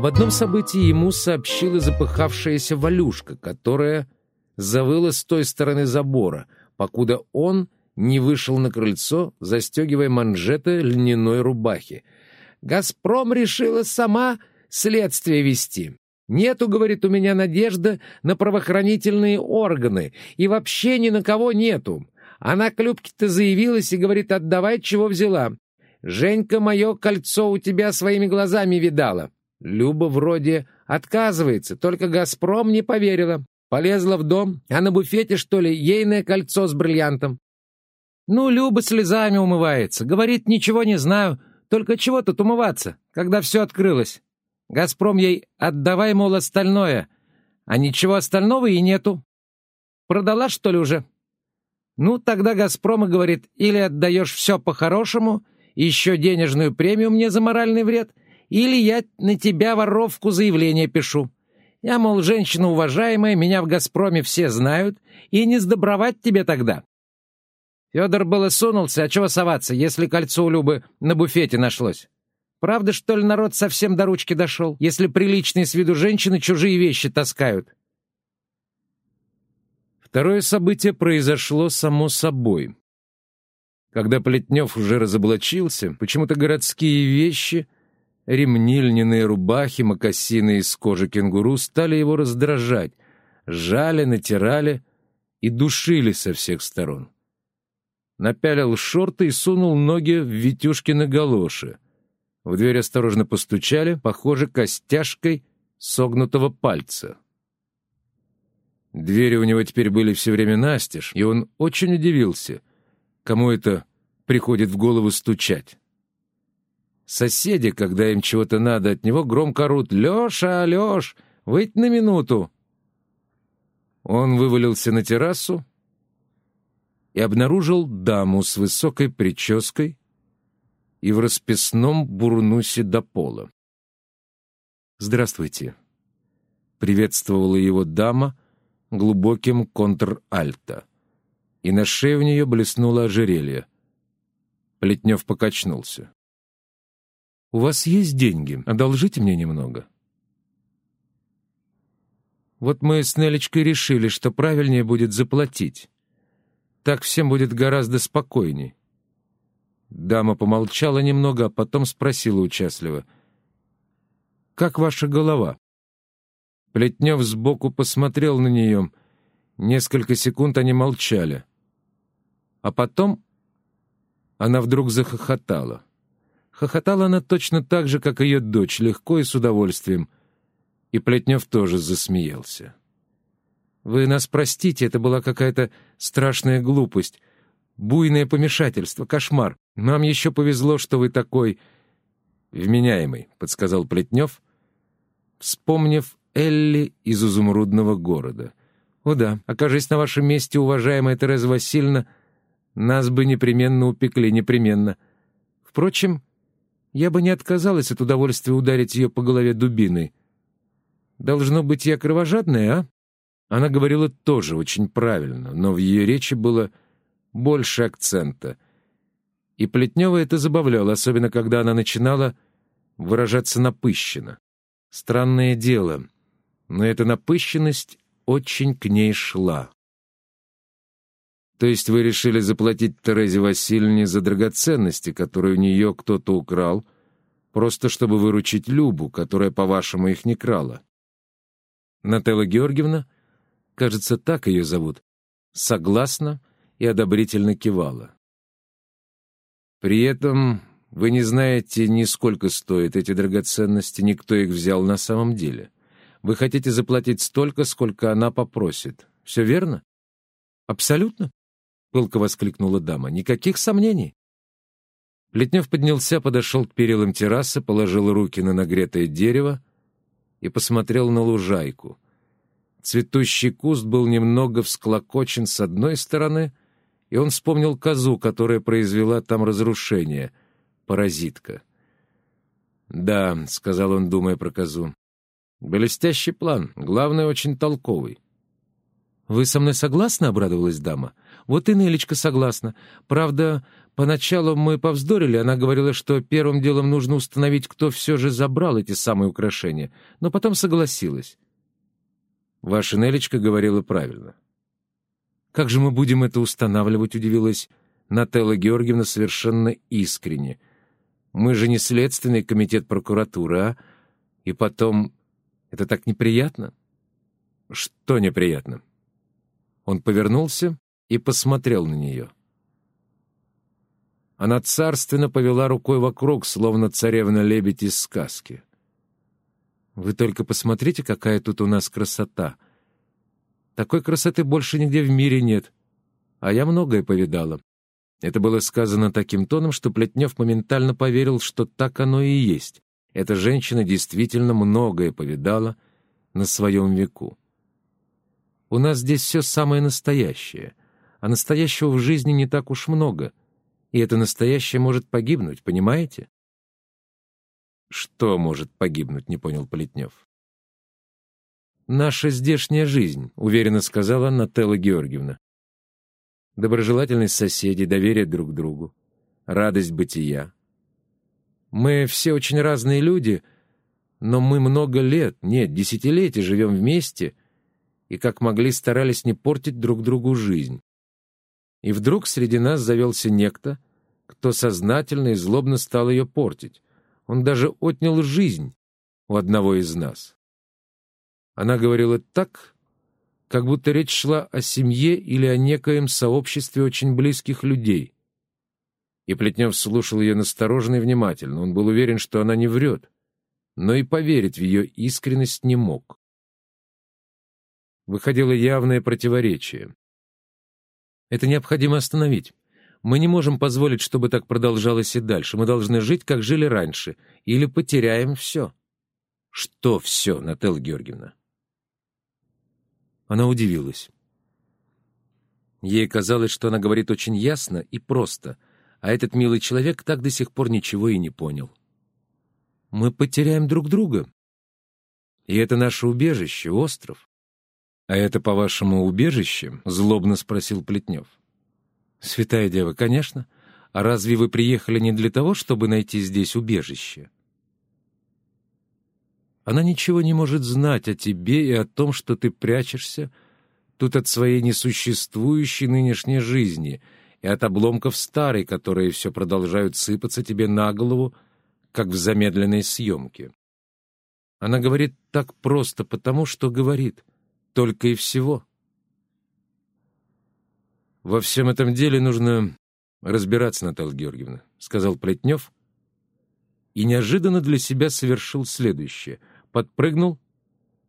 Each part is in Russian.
Об одном событии ему сообщила запыхавшаяся Валюшка, которая завыла с той стороны забора, покуда он не вышел на крыльцо, застегивая манжеты льняной рубахи. «Газпром решила сама следствие вести. Нету, говорит, у меня надежда на правоохранительные органы, и вообще ни на кого нету. Она к Любке-то заявилась и говорит, отдавай, чего взяла. Женька мое кольцо у тебя своими глазами видала. Люба вроде отказывается, только «Газпром» не поверила. Полезла в дом, а на буфете, что ли, ейное кольцо с бриллиантом. Ну, Люба слезами умывается. Говорит, ничего не знаю, только чего тут умываться, когда все открылось. «Газпром» ей «отдавай, мол, остальное», а ничего остального и нету. Продала, что ли, уже? Ну, тогда «Газпром» и говорит, или отдаешь все по-хорошему, еще денежную премию мне за моральный вред, или я на тебя, воровку, заявление пишу. Я, мол, женщина уважаемая, меня в «Газпроме» все знают, и не сдобровать тебе тогда. Федор было сунулся, а чего соваться, если кольцо у Любы на буфете нашлось? Правда, что ли, народ совсем до ручки дошел, если приличные с виду женщины чужие вещи таскают? Второе событие произошло само собой. Когда Плетнев уже разоблачился, почему-то городские вещи — Ремни, льняные рубахи, мокасины из кожи кенгуру стали его раздражать, жали, натирали и душили со всех сторон. Напялил шорты и сунул ноги в Витюшкины галоши. В дверь осторожно постучали, похоже, костяшкой согнутого пальца. Двери у него теперь были все время настежь, и он очень удивился, кому это приходит в голову стучать. Соседи, когда им чего-то надо от него, громко орут «Леша, Леш, выйдь на минуту!» Он вывалился на террасу и обнаружил даму с высокой прической и в расписном бурнусе до пола. «Здравствуйте», — приветствовала его дама глубоким контр-альто, и на шее у нее блеснуло ожерелье. Плетнев покачнулся. «У вас есть деньги? Одолжите мне немного». Вот мы с Нелечкой решили, что правильнее будет заплатить. Так всем будет гораздо спокойней. Дама помолчала немного, а потом спросила участливо. «Как ваша голова?» Плетнев сбоку посмотрел на нее. Несколько секунд они молчали. А потом она вдруг захохотала. Хохотала она точно так же, как ее дочь, легко и с удовольствием. И Плетнев тоже засмеялся. «Вы нас простите, это была какая-то страшная глупость, буйное помешательство, кошмар. Нам еще повезло, что вы такой...» «Вменяемый», — подсказал Плетнев, вспомнив Элли из изумрудного города. «О да, окажись на вашем месте, уважаемая Тереза Васильевна, нас бы непременно упекли, непременно. Впрочем, я бы не отказалась от удовольствия ударить ее по голове дубиной. Должно быть, я кровожадная, а? Она говорила тоже очень правильно, но в ее речи было больше акцента. И Плетнева это забавляло, особенно когда она начинала выражаться напыщенно. Странное дело, но эта напыщенность очень к ней шла. То есть вы решили заплатить Терезе Васильевне за драгоценности, которые у нее кто-то украл, просто чтобы выручить Любу, которая, по-вашему, их не крала? Нателла Георгиевна, кажется, так ее зовут, согласно и одобрительно кивала. При этом вы не знаете ни сколько стоят эти драгоценности, никто их взял на самом деле. Вы хотите заплатить столько, сколько она попросит. Все верно? Абсолютно. — пылко воскликнула дама. «Никаких сомнений!» Плетнев поднялся, подошел к перилам террасы, положил руки на нагретое дерево и посмотрел на лужайку. Цветущий куст был немного всклокочен с одной стороны, и он вспомнил козу, которая произвела там разрушение, паразитка. «Да», — сказал он, думая про козу, — «блестящий план, главное, очень толковый». «Вы со мной согласны?» — обрадовалась дама. Вот и Нелечка согласна. Правда, поначалу мы повздорили, она говорила, что первым делом нужно установить, кто все же забрал эти самые украшения, но потом согласилась. Ваша Нелечка говорила правильно. «Как же мы будем это устанавливать?» — удивилась Нателла Георгиевна совершенно искренне. «Мы же не следственный комитет прокуратуры, а? И потом, это так неприятно?» «Что неприятно?» Он повернулся и посмотрел на нее. Она царственно повела рукой вокруг, словно царевна-лебедь из сказки. «Вы только посмотрите, какая тут у нас красота!» Такой красоты больше нигде в мире нет. А я многое повидала. Это было сказано таким тоном, что Плетнев моментально поверил, что так оно и есть. Эта женщина действительно многое повидала на своем веку. У нас здесь все самое настоящее, а настоящего в жизни не так уж много, и это настоящее может погибнуть, понимаете? Что может погибнуть, не понял Плетнев наша здешняя жизнь», — уверенно сказала Нателла Георгиевна. «Доброжелательность соседей, доверие друг другу, радость бытия. Мы все очень разные люди, но мы много лет, нет, десятилетий живем вместе и как могли старались не портить друг другу жизнь. И вдруг среди нас завелся некто, кто сознательно и злобно стал ее портить. Он даже отнял жизнь у одного из нас. Она говорила так, как будто речь шла о семье или о некоем сообществе очень близких людей. И Плетнев слушал ее настороженно и внимательно. Он был уверен, что она не врет, но и поверить в ее искренность не мог. Выходило явное противоречие. Это необходимо остановить. Мы не можем позволить, чтобы так продолжалось и дальше. Мы должны жить, как жили раньше, или потеряем все. Что все, Нателла Георгиевна? Она удивилась. Ей казалось, что она говорит очень ясно и просто, а этот милый человек так до сих пор ничего и не понял. «Мы потеряем друг друга. И это наше убежище, остров». «А это, по-вашему, убежище?» — злобно спросил Плетнев. «Святая дева, конечно. А разве вы приехали не для того, чтобы найти здесь убежище?» Она ничего не может знать о тебе и о том, что ты прячешься тут от своей несуществующей нынешней жизни и от обломков старой, которые все продолжают сыпаться тебе на голову, как в замедленной съемке. Она говорит так просто, потому что говорит, только и всего. «Во всем этом деле нужно разбираться, Наталья Георгиевна», — сказал Плетнев, и неожиданно для себя совершил следующее — подпрыгнул,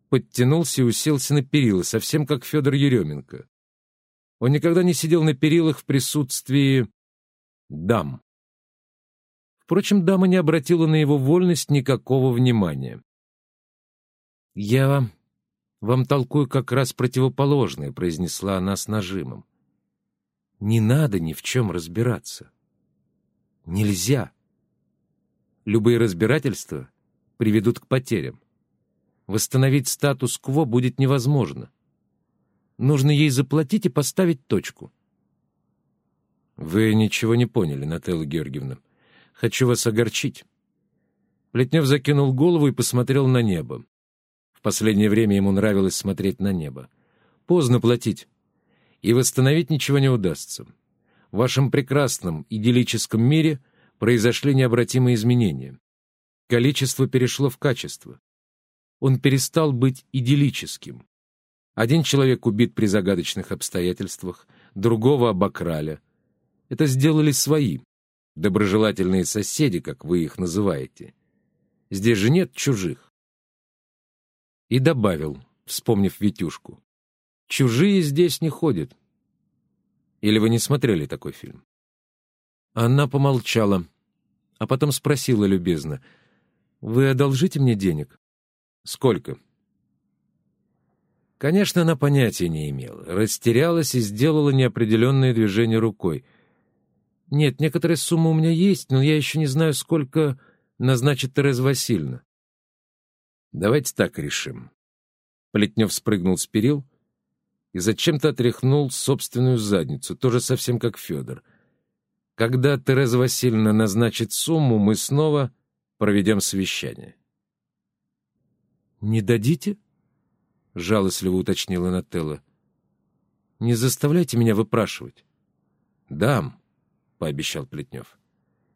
подтянулся и уселся на перила, совсем как Федор Еременко. Он никогда не сидел на перилах в присутствии дам. Впрочем, дама не обратила на его вольность никакого внимания. «Я вам толкую как раз противоположное», — произнесла она с нажимом. «Не надо ни в чем разбираться. Нельзя. Любые разбирательства приведут к потерям. Восстановить статус-кво будет невозможно. Нужно ей заплатить и поставить точку. Вы ничего не поняли, Нателла Георгиевна. Хочу вас огорчить. Плетнев закинул голову и посмотрел на небо. Последнее время ему нравилось смотреть на небо. Поздно платить. И восстановить ничего не удастся. В вашем прекрасном, идиллическом мире произошли необратимые изменения. Количество перешло в качество он перестал быть идиллическим. Один человек убит при загадочных обстоятельствах, другого обокрали. Это сделали свои, доброжелательные соседи, как вы их называете. Здесь же нет чужих. И добавил, вспомнив Витюшку, «Чужие здесь не ходят». Или вы не смотрели такой фильм? Она помолчала, а потом спросила любезно, «Вы одолжите мне денег?» Сколько? Конечно, она понятия не имела. Растерялась и сделала неопределенное движение рукой. Нет, некоторая сумма у меня есть, но я еще не знаю, сколько назначит Тереза Васильевна. Давайте так решим. Плетнев спрыгнул с перил и зачем-то отряхнул собственную задницу, тоже совсем как Федор. Когда Тереза Васильевна назначит сумму, мы снова проведем совещание. «Не дадите?» — жалостливо уточнила Нателла. «Не заставляйте меня выпрашивать». «Дам», — пообещал Плетнев.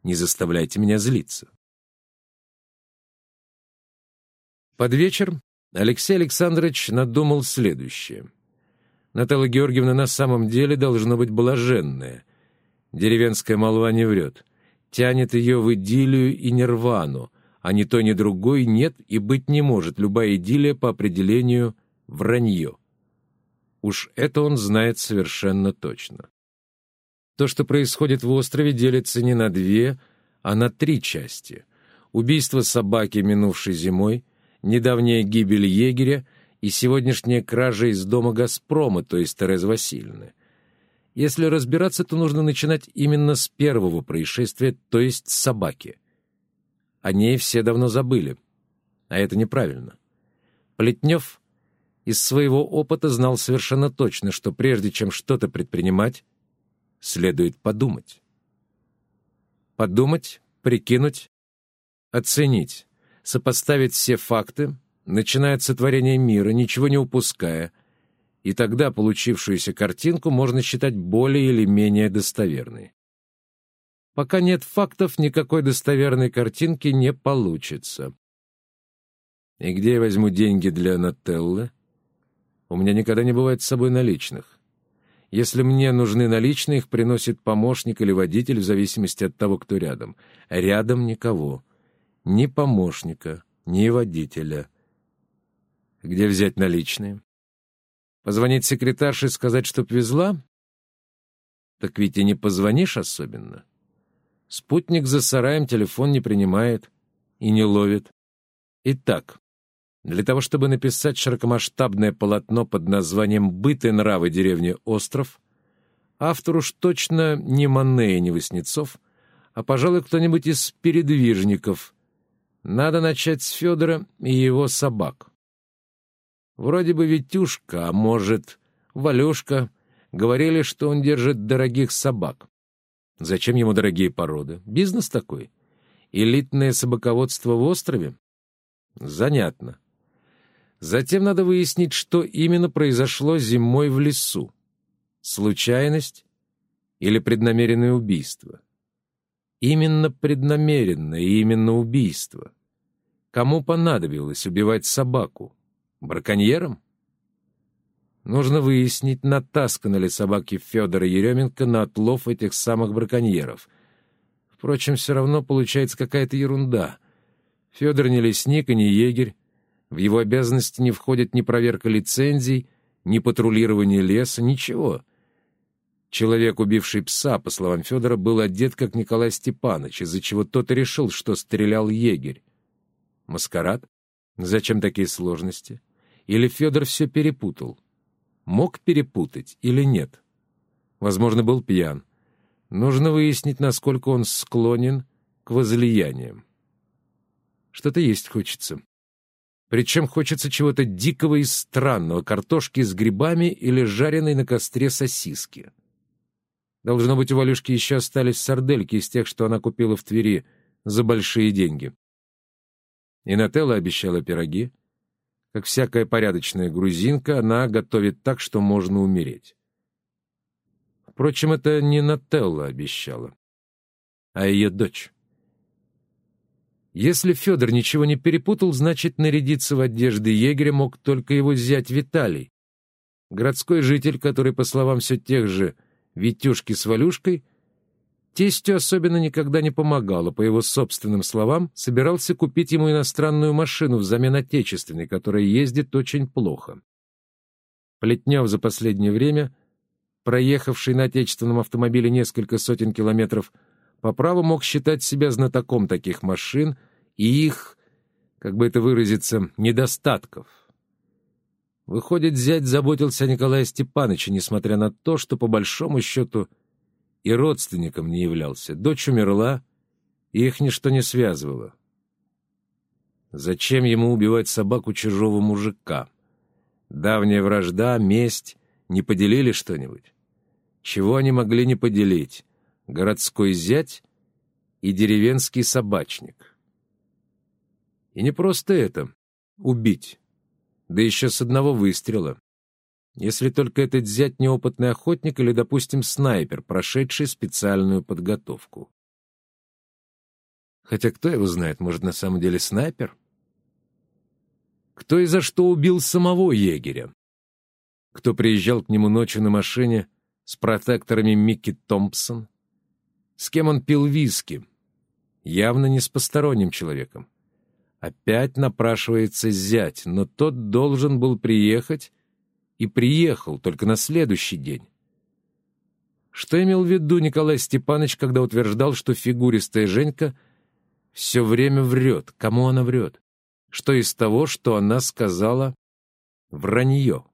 «Не заставляйте меня злиться». Под вечер Алексей Александрович надумал следующее. Наталья Георгиевна на самом деле должна быть блаженная. Деревенская молва не врет. Тянет ее в идиллию и нирвану, а ни то, ни другой нет и быть не может. Любая идиллия по определению — вранье. Уж это он знает совершенно точно. То, что происходит в острове, делится не на две, а на три части. Убийство собаки, минувшей зимой — недавняя гибель егеря и сегодняшняя кража из дома «Газпрома», то есть Терезы Васильевны. Если разбираться, то нужно начинать именно с первого происшествия, то есть с собаки. О ней все давно забыли, а это неправильно. Плетнев из своего опыта знал совершенно точно, что прежде чем что-то предпринимать, следует подумать. Подумать, прикинуть, оценить, сопоставить все факты, начиная от мира, ничего не упуская, и тогда получившуюся картинку можно считать более или менее достоверной. Пока нет фактов, никакой достоверной картинки не получится. И где я возьму деньги для Нателлы? У меня никогда не бывает с собой наличных. Если мне нужны наличные, их приносит помощник или водитель, в зависимости от того, кто рядом. Рядом никого ни помощника, ни водителя. Где взять наличные? Позвонить секретарше и сказать, чтоб везла? Так ведь и не позвонишь особенно. Спутник за сараем телефон не принимает и не ловит. Итак, для того, чтобы написать широкомасштабное полотно под названием «Быт и нравы деревни Остров», автор уж точно не Мане и не Васнецов, а, пожалуй, кто-нибудь из передвижников, надо начать с Федора и его собак. Вроде бы Витюшка, а может, Валюшка, говорили, что он держит дорогих собак. Зачем ему дорогие породы? Бизнес такой. Элитное собаководство в острове? Занятно. Затем надо выяснить, что именно произошло зимой в лесу. Случайность или преднамеренное убийство? Именно преднамеренное и именно убийство. Кому понадобилось убивать собаку? Браконьерам? Нужно выяснить, натасканы ли собаки Федора Еременко на отлов этих самых браконьеров. Впрочем, все равно получается какая-то ерунда. Федор не лесник и не егерь. В его обязанности не входит ни проверка лицензий, ни патрулирование леса, ничего — Человек, убивший пса, по словам Федора, был одет, как Николай Степанович, из-за чего тот и решил, что стрелял егерь. Маскарад? Зачем такие сложности? Или Федор все перепутал? Мог перепутать или нет? Возможно, был пьян. Нужно выяснить, насколько он склонен к возлияниям. Что-то есть хочется. Причем хочется чего-то дикого и странного, картошки с грибами или жареной на костре сосиски. Должно быть, у Валюшки еще остались сардельки из тех, что она купила в Твери за большие деньги. И Нателла обещала пироги. Как всякая порядочная грузинка, она готовит так, что можно умереть. Впрочем, это не Нателла обещала, а ее дочь. Если Федор ничего не перепутал, значит, нарядиться в одежды егеря мог только его зять Виталий, городской житель, который, по словам все тех же Витюшки с Валюшкой, тестю особенно никогда не помогало, по его собственным словам, собирался купить ему иностранную машину взамен отечественной, которая ездит очень плохо. Плетнев за последнее время, проехавший на отечественном автомобиле несколько сотен километров, по праву мог считать себя знатоком таких машин и их, как бы это выразиться, недостатков — Выходит, зять заботился о Николае Степановиче, несмотря на то, что, по большому счету, и родственником не являлся. Дочь умерла, и их ничто не связывало. Зачем ему убивать собаку чужого мужика? Давняя вражда, месть, Не поделили что-нибудь? Чего они могли не поделить? Городской зять и деревенский собачник. И не просто это — убить. Да еще с одного выстрела. Если только этот зять неопытный охотник или, допустим, снайпер, прошедший специальную подготовку. Хотя кто его знает, может, на самом деле снайпер? Кто и за что убил самого егеря? Кто приезжал к нему ночью на машине с протекторами Микки Томпсон? С кем он пил виски? Явно не с посторонним человеком. Опять напрашивается зять, но тот должен был приехать и приехал только на следующий день. Что имел в виду Николай Степанович, когда утверждал, что фигуристая Женька все время врет? Кому она врет? Что из того, что она сказала, вранье?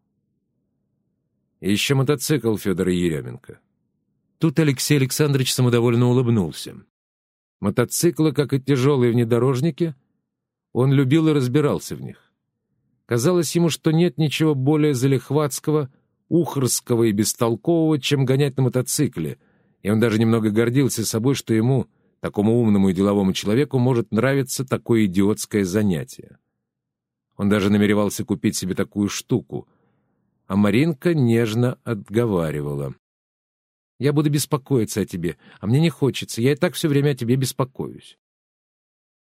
И еще мотоцикл Федора Еременко. Тут Алексей Александрович самодовольно улыбнулся. Мотоциклы, как и тяжелые внедорожники, он любил и разбирался в них. Казалось ему, что нет ничего более залихватского, ухорского и бестолкового, чем гонять на мотоцикле, и он даже немного гордился собой, что ему, такому умному и деловому человеку, может нравиться такое идиотское занятие. Он даже намеревался купить себе такую штуку, а Маринка нежно отговаривала. «Я буду беспокоиться о тебе, а мне не хочется, я и так все время о тебе беспокоюсь».